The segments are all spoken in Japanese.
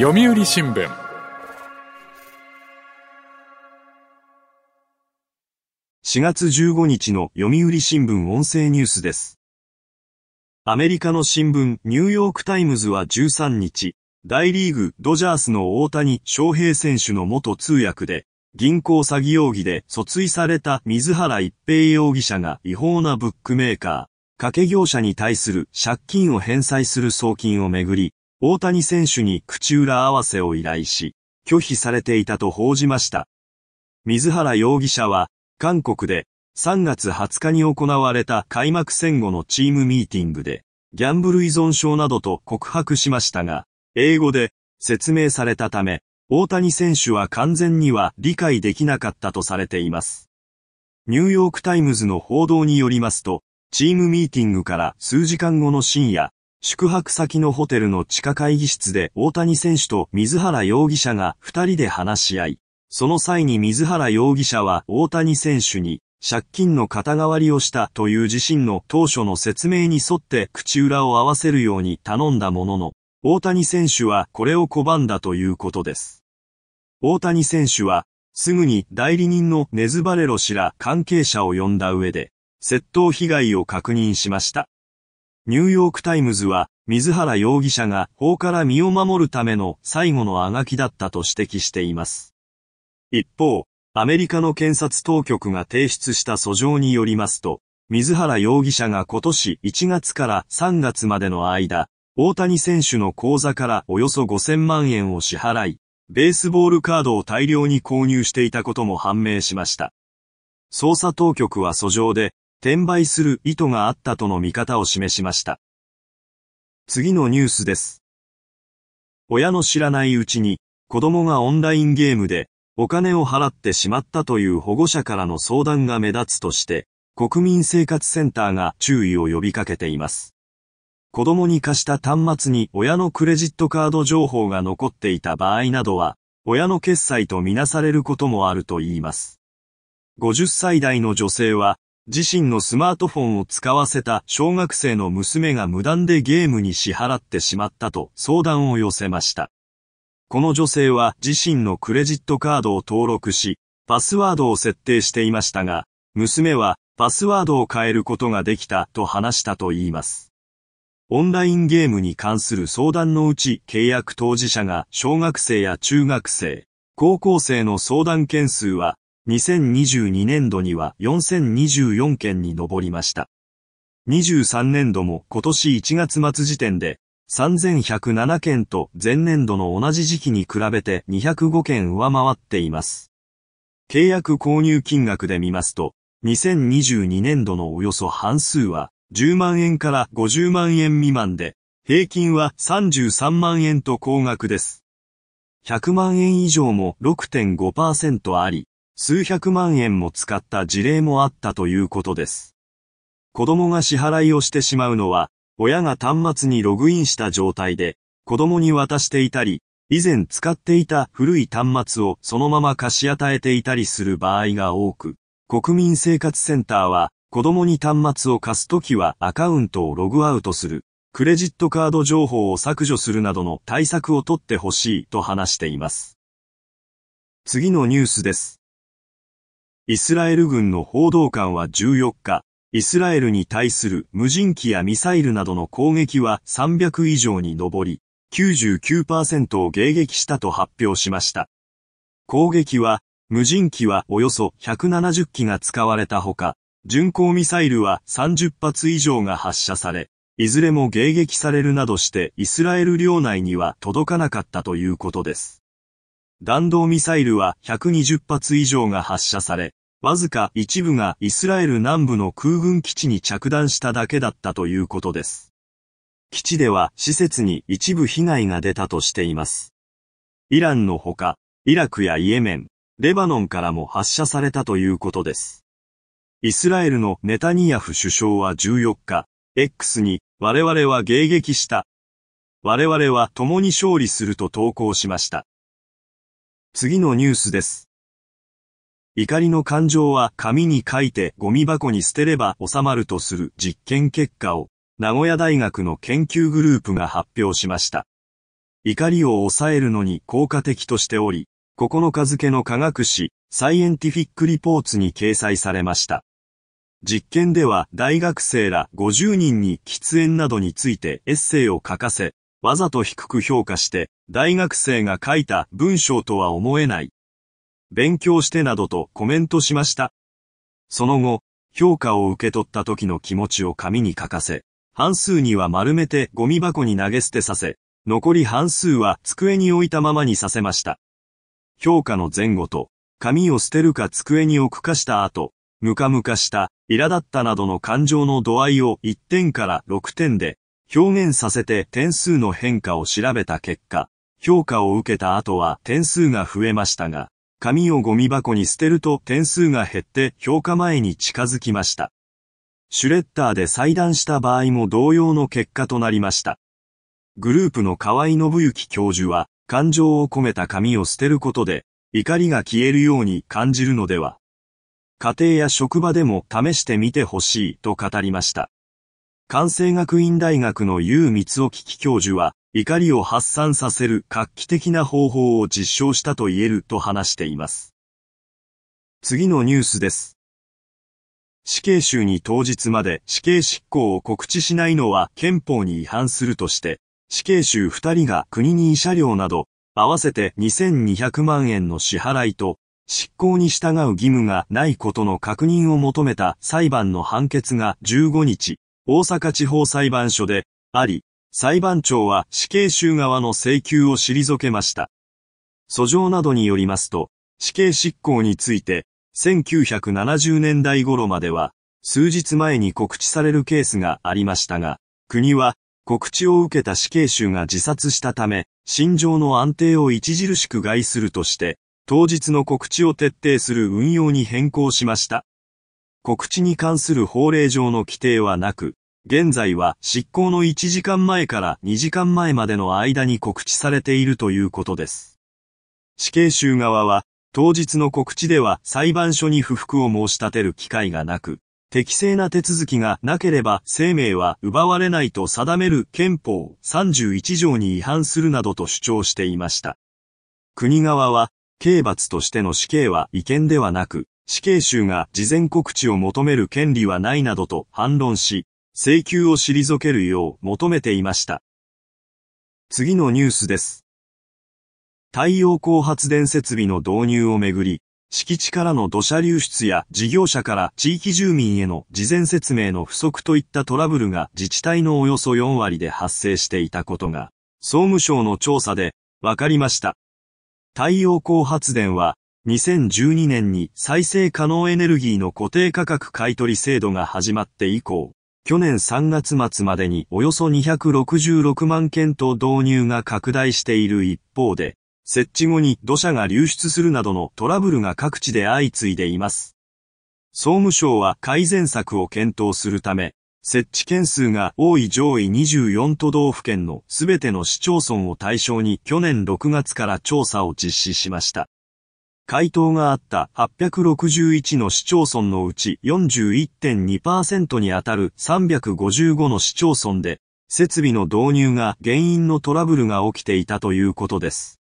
読売新聞4月15日の読売新聞音声ニュースです。アメリカの新聞ニューヨークタイムズは13日、大リーグドジャースの大谷翔平選手の元通訳で、銀行詐欺容疑で訴追された水原一平容疑者が違法なブックメーカー、賭け業者に対する借金を返済する送金をめぐり、大谷選手に口裏合わせを依頼し、拒否されていたと報じました。水原容疑者は、韓国で3月20日に行われた開幕戦後のチームミーティングで、ギャンブル依存症などと告白しましたが、英語で説明されたため、大谷選手は完全には理解できなかったとされています。ニューヨークタイムズの報道によりますと、チームミーティングから数時間後の深夜、宿泊先のホテルの地下会議室で大谷選手と水原容疑者が二人で話し合い、その際に水原容疑者は大谷選手に借金の肩代わりをしたという自身の当初の説明に沿って口裏を合わせるように頼んだものの、大谷選手はこれを拒んだということです。大谷選手はすぐに代理人のネズバレロ氏ら関係者を呼んだ上で、窃盗被害を確認しました。ニューヨークタイムズは、水原容疑者が法から身を守るための最後のあがきだったと指摘しています。一方、アメリカの検察当局が提出した訴状によりますと、水原容疑者が今年1月から3月までの間、大谷選手の口座からおよそ5000万円を支払い、ベースボールカードを大量に購入していたことも判明しました。捜査当局は訴状で、転売する意図があったとの見方を示しました。次のニュースです。親の知らないうちに、子供がオンラインゲームで、お金を払ってしまったという保護者からの相談が目立つとして、国民生活センターが注意を呼びかけています。子供に貸した端末に親のクレジットカード情報が残っていた場合などは、親の決済とみなされることもあるといいます。50歳代の女性は、自身のスマートフォンを使わせた小学生の娘が無断でゲームに支払ってしまったと相談を寄せました。この女性は自身のクレジットカードを登録し、パスワードを設定していましたが、娘はパスワードを変えることができたと話したといいます。オンラインゲームに関する相談のうち契約当事者が小学生や中学生、高校生の相談件数は2022年度には4024件に上りました。23年度も今年1月末時点で3107件と前年度の同じ時期に比べて205件上回っています。契約購入金額で見ますと、2022年度のおよそ半数は10万円から50万円未満で、平均は33万円と高額です。100万円以上も6.5%あり、数百万円も使った事例もあったということです。子供が支払いをしてしまうのは、親が端末にログインした状態で、子供に渡していたり、以前使っていた古い端末をそのまま貸し与えていたりする場合が多く、国民生活センターは、子供に端末を貸すときはアカウントをログアウトする、クレジットカード情報を削除するなどの対策を取ってほしいと話しています。次のニュースです。イスラエル軍の報道官は14日、イスラエルに対する無人機やミサイルなどの攻撃は300以上に上り、99%を迎撃したと発表しました。攻撃は、無人機はおよそ170機が使われたほか、巡航ミサイルは30発以上が発射され、いずれも迎撃されるなどしてイスラエル領内には届かなかったということです。弾道ミサイルは120発以上が発射され、わずか一部がイスラエル南部の空軍基地に着弾しただけだったということです。基地では施設に一部被害が出たとしています。イランのほか、イラクやイエメン、レバノンからも発射されたということです。イスラエルのネタニヤフ首相は14日、X に我々は迎撃した。我々は共に勝利すると投稿しました。次のニュースです。怒りの感情は紙に書いてゴミ箱に捨てれば収まるとする実験結果を名古屋大学の研究グループが発表しました。怒りを抑えるのに効果的としており、9日付の科学誌、サイエンティフィックリポーツに掲載されました。実験では大学生ら50人に喫煙などについてエッセイを書かせ、わざと低く評価して大学生が書いた文章とは思えない。勉強してなどとコメントしました。その後、評価を受け取った時の気持ちを紙に書かせ、半数には丸めてゴミ箱に投げ捨てさせ、残り半数は机に置いたままにさせました。評価の前後と、紙を捨てるか机に置くかした後、ムカムカした、苛立ったなどの感情の度合いを1点から6点で表現させて点数の変化を調べた結果、評価を受けた後は点数が増えましたが、紙をゴミ箱に捨てると点数が減って評価前に近づきました。シュレッダーで裁断した場合も同様の結果となりました。グループの河合信之教授は、感情を込めた紙を捨てることで、怒りが消えるように感じるのでは家庭や職場でも試してみてほしいと語りました。関西学院大学の優光夫危機教授は、怒りを発散させる画期的な方法を実証したと言えると話しています。次のニュースです。死刑囚に当日まで死刑執行を告知しないのは憲法に違反するとして、死刑囚2人が国に慰謝料など、合わせて2200万円の支払いと、執行に従う義務がないことの確認を求めた裁判の判決が15日、大阪地方裁判所であり、裁判長は死刑囚側の請求を退けました。訴状などによりますと、死刑執行について、1970年代頃までは、数日前に告知されるケースがありましたが、国は、告知を受けた死刑囚が自殺したため、心情の安定を著しく害するとして、当日の告知を徹底する運用に変更しました。告知に関する法令上の規定はなく、現在は執行の1時間前から2時間前までの間に告知されているということです。死刑囚側は、当日の告知では裁判所に不服を申し立てる機会がなく、適正な手続きがなければ生命は奪われないと定める憲法31条に違反するなどと主張していました。国側は、刑罰としての死刑は違憲ではなく、死刑囚が事前告知を求める権利はないなどと反論し、請求を退けるよう求めていました。次のニュースです。太陽光発電設備の導入をめぐり、敷地からの土砂流出や事業者から地域住民への事前説明の不足といったトラブルが自治体のおよそ4割で発生していたことが、総務省の調査で分かりました。太陽光発電は、2012年に再生可能エネルギーの固定価格買取制度が始まって以降、去年3月末までにおよそ266万件と導入が拡大している一方で、設置後に土砂が流出するなどのトラブルが各地で相次いでいます。総務省は改善策を検討するため、設置件数が多い上位24都道府県のすべての市町村を対象に去年6月から調査を実施しました。回答があった861の市町村のうち41.2%にあたる355の市町村で、設備の導入が原因のトラブルが起きていたということです。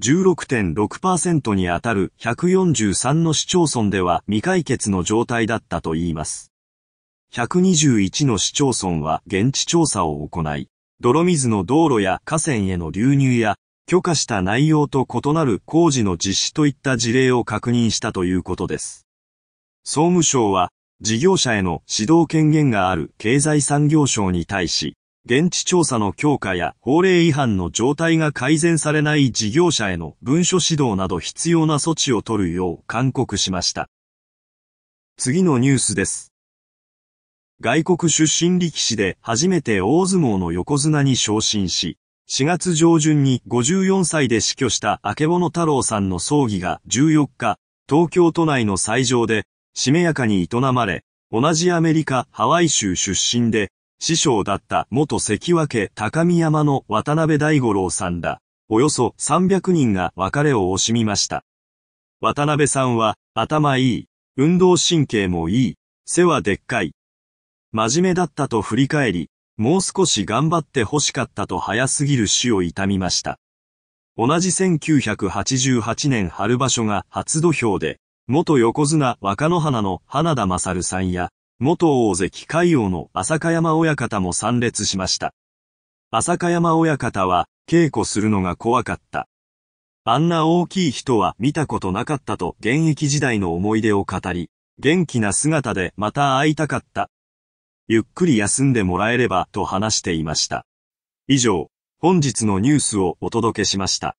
16.6%にあたる143の市町村では未解決の状態だったといいます。121の市町村は現地調査を行い、泥水の道路や河川への流入や許可した内容と異なる工事の実施といった事例を確認したということです。総務省は、事業者への指導権限がある経済産業省に対し、現地調査の強化や法令違反の状態が改善されない事業者への文書指導など必要な措置を取るよう勧告しました。次のニュースです。外国出身力士で初めて大相撲の横綱に昇進し、4月上旬に54歳で死去した明物太郎さんの葬儀が14日、東京都内の斎場で、しめやかに営まれ、同じアメリカ・ハワイ州出身で、師匠だった元関脇高見山の渡辺大五郎さんら、およそ300人が別れを惜しみました。渡辺さんは、頭いい、運動神経もいい、背はでっかい、真面目だったと振り返り、もう少し頑張って欲しかったと早すぎる死を悼みました。同じ1988年春場所が初土俵で、元横綱若野花の花田勝さんや、元大関海王の浅香山親方も参列しました。浅香山親方は、稽古するのが怖かった。あんな大きい人は見たことなかったと現役時代の思い出を語り、元気な姿でまた会いたかった。ゆっくり休んでもらえればと話していました。以上、本日のニュースをお届けしました。